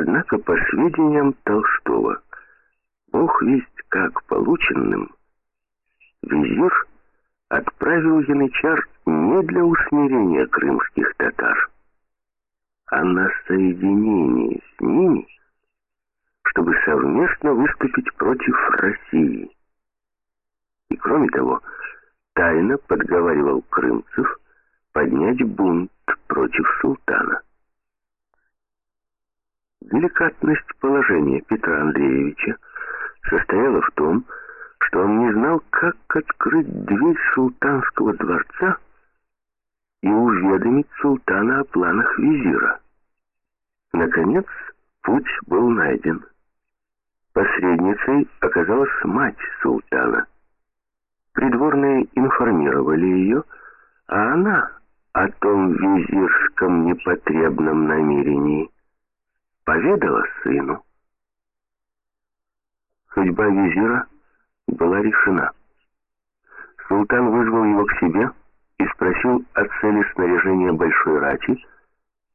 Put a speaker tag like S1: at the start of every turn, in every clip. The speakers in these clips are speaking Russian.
S1: Однако, по сведениям Толстого, бог весть как полученным, визир отправил янычар не для усмирения крымских татар, а на соединение с ними, чтобы совместно выступить против России. И кроме того, тайно подговаривал крымцев поднять бунт против султана. Деликатность положения Петра Андреевича состояла в том, что он не знал, как открыть дверь султанского дворца и уведомить султана о планах визира. Наконец, путь был найден. Посредницей оказалась мать султана. Придворные информировали ее, а она о том визирском непотребном намерении поведала сыну. Судьба визира была решена. Султан вызвал его к себе и спросил о цели снаряжения большой рати.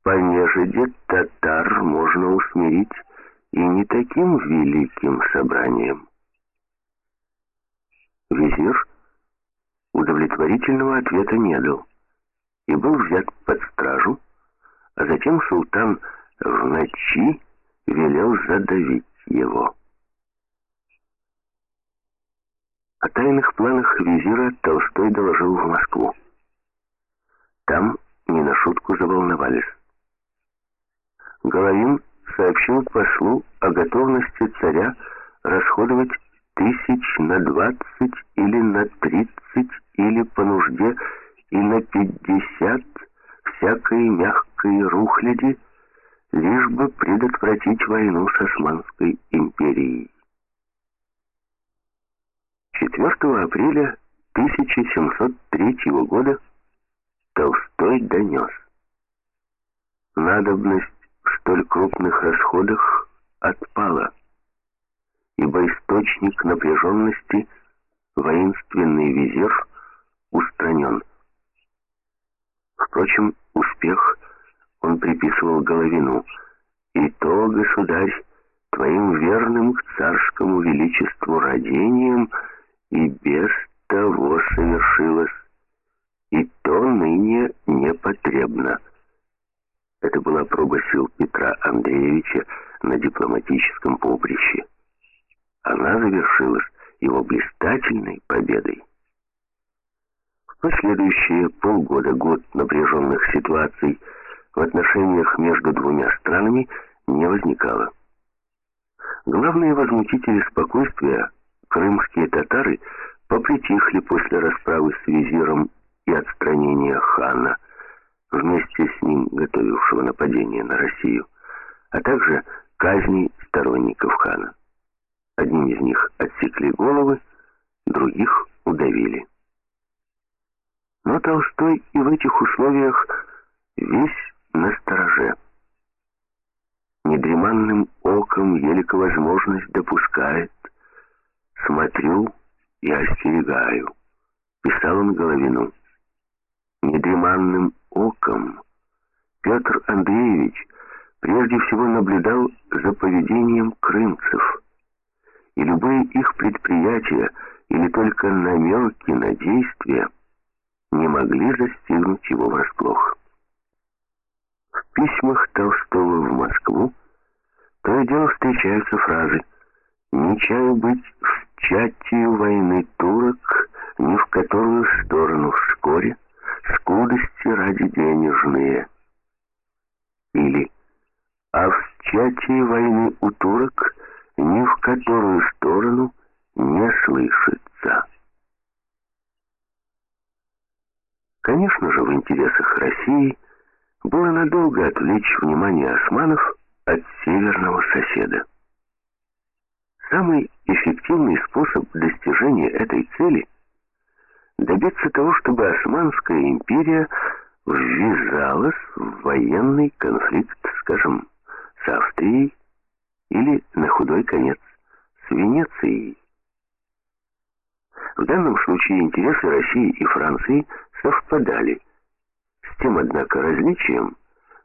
S1: Понежеде татар можно усмирить и не таким великим собранием. Визир удовлетворительного ответа не дал и был взят под стражу, а затем султан в ночи велел задавить его. О тайных планах визира Толстой доложил в Москву. Там не на шутку заволновались. Головин сообщил послу о готовности царя расходовать тысяч на двадцать или на тридцать или по нужде и на пятьдесят всякой мягкой рухляди, лишь бы предотвратить войну с Османской империей. 4 апреля 1703 года Толстой донес. Надобность в столь крупных расходах отпала, ибо источник напряженности, воинственный визир, устранен. Впрочем, успех он приписывал Головину. «И то, государь, твоим верным к царскому величеству родением и без того совершилось, и то ныне непотребно». Это была проба сил Петра Андреевича на дипломатическом поприще. Она завершилась его блистательной победой. В последующие полгода-год напряженных ситуаций в отношениях между двумя странами не возникало. Главные возмутители спокойствия, крымские татары, попритихли после расправы с визиром и отстранения хана – вместе с ним готовившего нападение на Россию, а также казни сторонников хана. Одним из них отсекли головы, других удавили. Но Толстой и в этих условиях весь на стороже. Недреманным оком елико возможность допускает. Смотрю и остерегаю, писал он Головину. Недреманным оком Петр Андреевич прежде всего наблюдал за поведением крымцев, и любые их предприятия или только намеки на действия не могли застигнуть его врасплох. Письмах Толстого в Москву то и дело встречаются фразы «Не чаю быть в чатию войны турок, ни в которую сторону вскоре, скудости ради денежные. Или «А в чате войны у турок ни в которую сторону не слышится». Конечно же, в интересах России было надолго отвлечь внимание османов от северного соседа. Самый эффективный способ достижения этой цели – добиться того, чтобы Османская империя ввязалась в военный конфликт, скажем, с Австрией или, на худой конец, с Венецией. В данном случае интересы России и Франции совпадали, тем, однако, различием,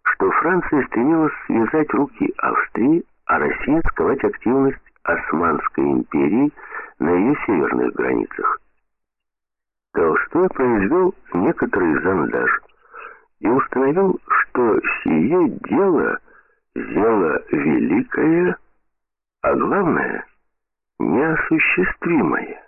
S1: что Франция стремилась связать руки Австрии, а Россия сковать активность Османской империи на ее северных границах. Толстой произвел некоторый зондаж и установил, что сие дело – дело великое, а главное – неосуществимое.